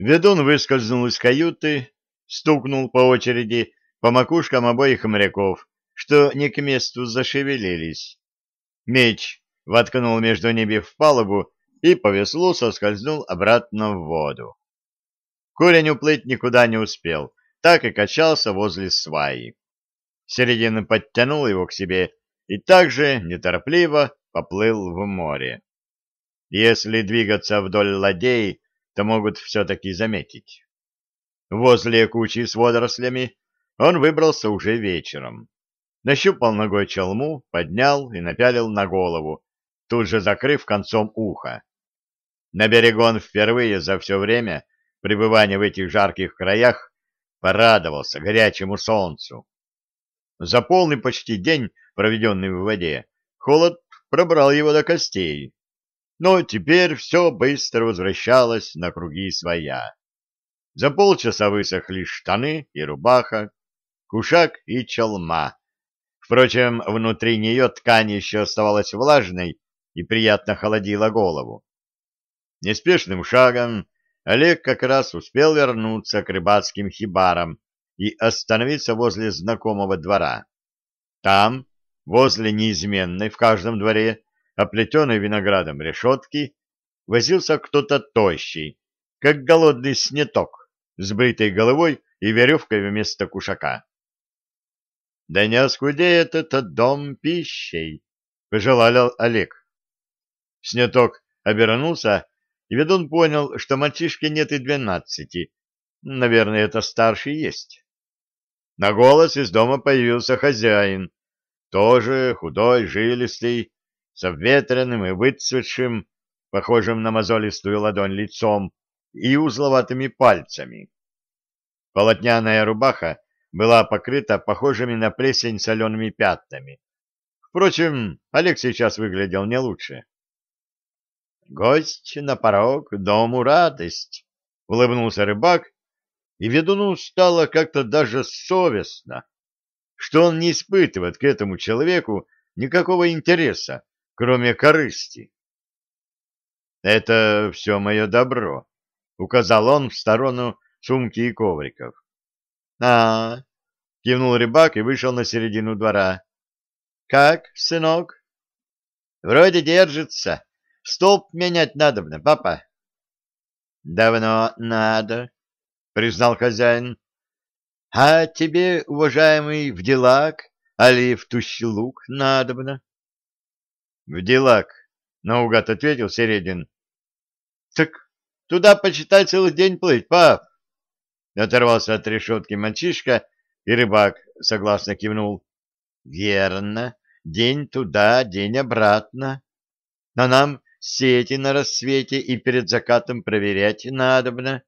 Ведун выскользнул из каюты, стукнул по очереди по макушкам обоих моряков, что не к месту зашевелились. Меч воткнул между ними в палубу и по веслу соскользнул обратно в воду. Корень уплыть никуда не успел, так и качался возле сваи. Середина подтянул его к себе и также неторопливо поплыл в море. Если двигаться вдоль ладей, то могут все-таки заметить. Возле кучи с водорослями он выбрался уже вечером. Нащупал ногой челму, поднял и напялил на голову, тут же закрыв концом уха. На берегу он впервые за все время пребывания в этих жарких краях порадовался горячему солнцу. За полный почти день, проведенный в воде, холод пробрал его до костей. Но теперь все быстро возвращалось на круги своя. За полчаса высохли штаны и рубаха, кушак и челма. Впрочем, внутри нее ткань еще оставалась влажной и приятно холодила голову. Неспешным шагом Олег как раз успел вернуться к рыбацким хибарам и остановиться возле знакомого двора. Там, возле неизменной в каждом дворе, оплетенной виноградом решетки, возился кто-то тощий, как голодный снеток, с бритой головой и веревкой вместо кушака. — Да не оскудеет этот дом пищей, — пожелал Олег. Снеток обернулся и ведун понял, что мальчишке нет и двенадцати. Наверное, это старший есть. На голос из дома появился хозяин, тоже худой, жилистый, с обветренным и выцветшим, похожим на мозолистую ладонь лицом и узловатыми пальцами. Полотняная рубаха была покрыта похожими на плесень солеными пятнами. Впрочем, Олег сейчас выглядел не лучше. Гость на порог, дому радость, — улыбнулся рыбак, и ведуну стало как-то даже совестно, что он не испытывает к этому человеку никакого интереса, кроме корысти. — Это все мое добро, — указал он в сторону сумки и ковриков. — А, — кивнул рыбак и вышел на середину двора. — Как, сынок? — Вроде держится. Столб менять надобно, папа. — Давно надо, — признал хозяин. — А тебе, уважаемый, в делак, али в тущий лук надобно? — В делак, — наугад ответил Середин. — Так туда, почитай, целый день плыть, пап. Оторвался от решетки мальчишка, и рыбак согласно кивнул. — Верно, день туда, день обратно. Но нам сети на рассвете и перед закатом проверять надобно.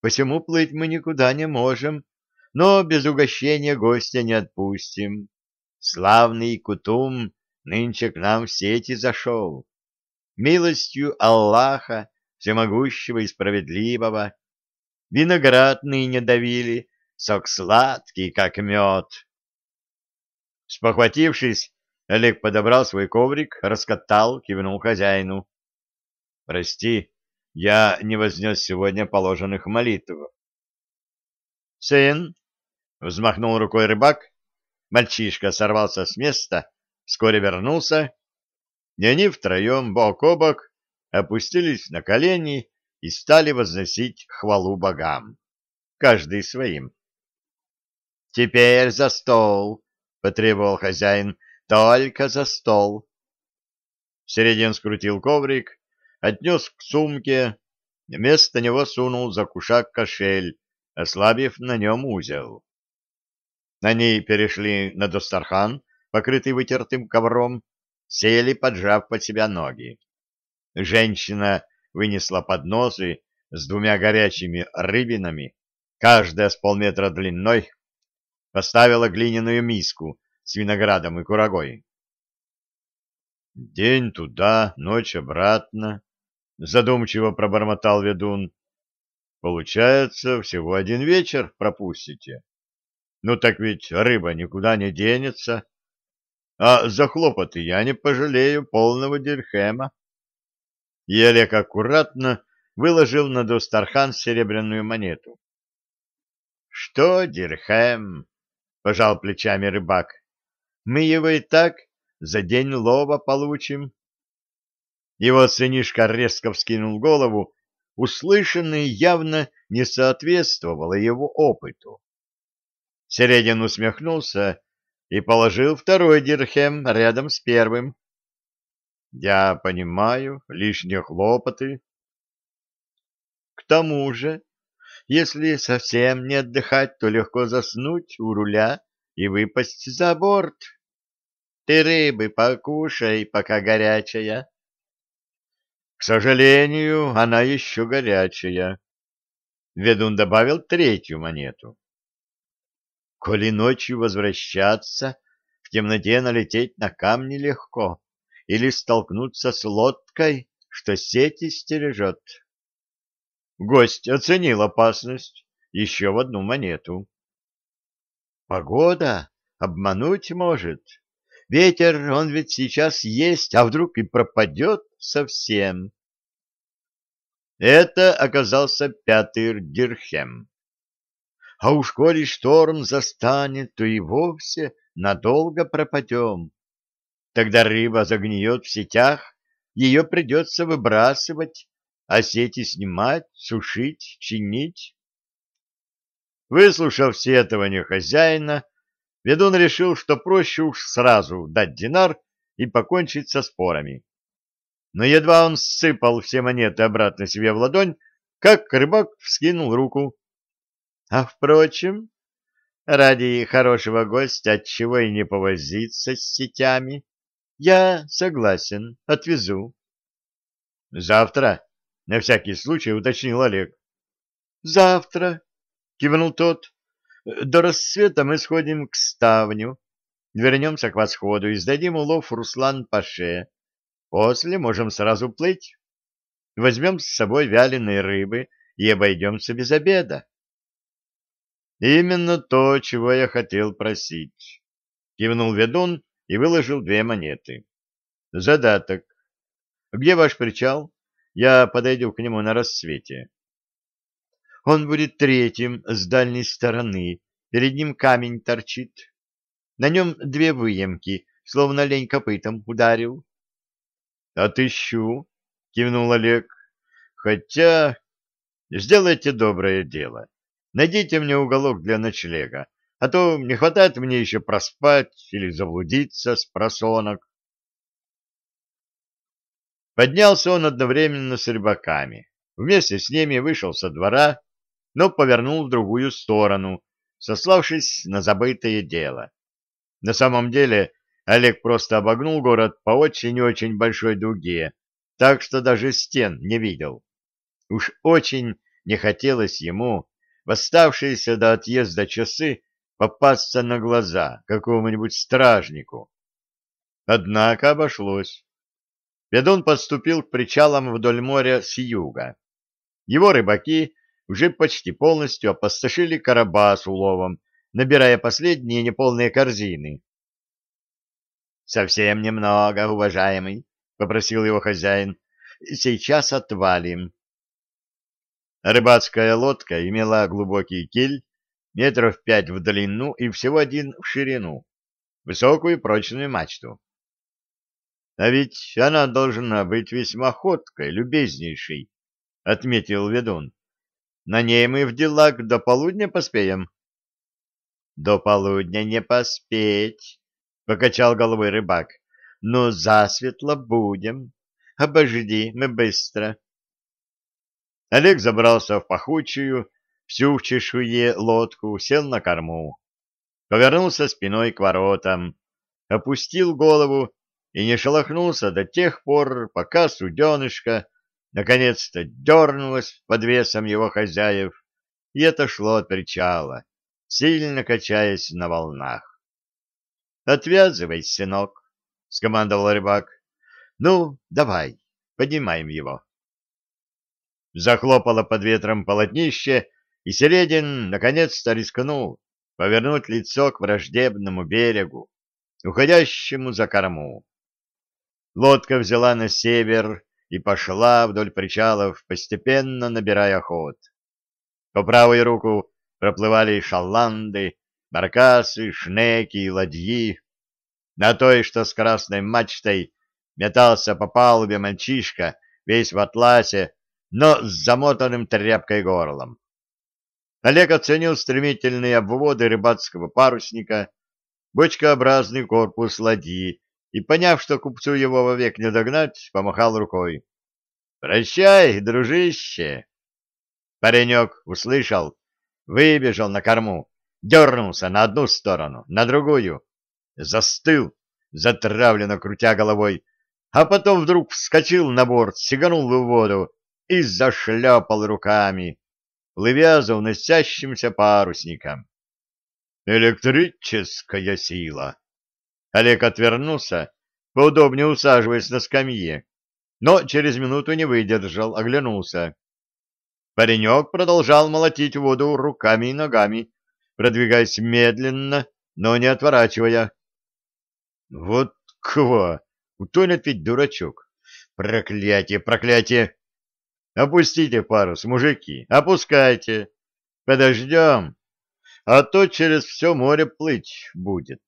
Посему плыть мы никуда не можем, но без угощения гостя не отпустим. Славный Кутум нынче к нам в сети зашел. Милостью Аллаха, всемогущего и справедливого, виноград ныне давили, сок сладкий, как мед. Спохватившись, Олег подобрал свой коврик, раскатал, кивнул хозяину. — Прости, я не вознес сегодня положенных молитв. — Сын, — взмахнул рукой рыбак, мальчишка сорвался с места, вскоре вернулся, и они втроем, бок о бок, опустились на колени и стали возносить хвалу богам, каждый своим. — Теперь за стол, — потребовал хозяин, — только за стол. Середин скрутил коврик, отнес к сумке, вместо него сунул за кушак кошель, ослабив на нем узел. Они перешли на Достархан, покрытый вытертым ковром, сели, поджав под себя ноги. Женщина вынесла подносы с двумя горячими рыбинами, каждая с полметра длиной, поставила глиняную миску с виноградом и курагой. День туда, ночь обратно, задумчиво пробормотал ведун. Получается, всего один вечер пропустите. Ну так ведь рыба никуда не денется. А за хлопоты я не пожалею полного дирхема. И Олег аккуратно выложил на Достархан серебряную монету. — Что, Дирхем? — пожал плечами рыбак. — Мы его и так за день лова получим. Его сынишка резко вскинул голову, услышанное явно не соответствовало его опыту. Середин усмехнулся и положил второй дирхем рядом с первым. — Я понимаю, лишние хлопоты. — К тому же, если совсем не отдыхать, то легко заснуть у руля и выпасть за борт. Ты рыбы покушай, пока горячая. К сожалению, она еще горячая. Ведун добавил третью монету. Коли ночью возвращаться, в темноте налететь на камни легко или столкнуться с лодкой, что сети стережет. Гость оценил опасность еще в одну монету. Погода обмануть может. Ветер, он ведь сейчас есть, а вдруг и пропадет совсем. Это оказался пятый дирхем. А уж коли шторм застанет, то и вовсе надолго пропадем. Тогда рыба загниет в сетях, ее придется выбрасывать, а сети снимать, сушить, чинить. Выслушав сетование хозяина, ведун решил, что проще уж сразу дать динар и покончить со спорами. Но едва он сыпал все монеты обратно себе в ладонь, как рыбак вскинул руку. А, впрочем, ради хорошего гостя отчего и не повозиться с сетями, я согласен, отвезу. — Завтра? — на всякий случай уточнил Олег. — Завтра, — кивнул тот. — До рассвета мы сходим к ставню, вернемся к восходу и сдадим улов Руслан-Паше. После можем сразу плыть. Возьмем с собой вяленой рыбы и обойдемся без обеда. Именно то, чего я хотел просить. Кивнул ведун и выложил две монеты. Задаток. Где ваш причал? Я подойду к нему на рассвете. Он будет третьим с дальней стороны. Перед ним камень торчит. На нем две выемки, словно лень копытом ударил. — Отыщу, — кивнул Олег. — Хотя сделайте доброе дело. Найдите мне уголок для ночлега, а то не хватает мне еще проспать или заблудиться с просонок. Поднялся он одновременно с рыбаками. Вместе с ними вышел со двора, но повернул в другую сторону, сославшись на забытое дело. На самом деле Олег просто обогнул город по очень-очень большой дуге, так что даже стен не видел. Уж очень не хотелось ему в оставшиеся до отъезда часы попасться на глаза какому-нибудь стражнику. Однако обошлось. Ведун подступил к причалам вдоль моря с юга. Его рыбаки уже почти полностью опустошили короба с уловом, набирая последние неполные корзины. — Совсем немного, уважаемый, — попросил его хозяин. — Сейчас отвалим. Рыбацкая лодка имела глубокий киль, метров пять в длину и всего один в ширину, высокую прочную мачту. А ведь она должна быть весьма ходкой, любезнейшей, — отметил ведун. На ней мы в делах до полудня поспеем. — До полудня не поспеть, — покачал головой рыбак. — Но засветло будем. Обожди, мы быстро. — Олег забрался в пахучую, всю в чешуе лодку, сел на корму, повернулся спиной к воротам, опустил голову и не шелохнулся до тех пор, пока суденышко наконец-то дернулось под весом его хозяев и отошло от причала, сильно качаясь на волнах. — Отвязывай, сынок, — скомандовал рыбак. — Ну, давай, поднимаем его. Захлопало под ветром полотнище, и Середин наконец-то рискнул повернуть лицо к враждебному берегу, уходящему за корму. Лодка взяла на север и пошла вдоль причалов, постепенно набирая ход. По правую руку проплывали шаланды, баркасы, шнеки и ладьи. На той, что с красной мачтой, метался по палубе мальчишка, весь в атласе, но с замотанным тряпкой горлом. Олег оценил стремительные обводы рыбацкого парусника, бочкообразный корпус ладьи и, поняв, что купцу его вовек не догнать, помахал рукой. «Прощай, дружище!» Паренек услышал, выбежал на корму, дернулся на одну сторону, на другую, застыл, затравленно крутя головой, а потом вдруг вскочил на борт, сиганул в воду и зашлепал руками, плывя за уносящимся парусником. Электрическая сила! Олег отвернулся, поудобнее усаживаясь на скамье, но через минуту не выдержал, оглянулся. Паренек продолжал молотить воду руками и ногами, продвигаясь медленно, но не отворачивая. Вот ква! Утонет ведь дурачок. Проклятие, проклятие! Опустите парус, мужики, опускайте. Подождем, а то через все море плыть будет.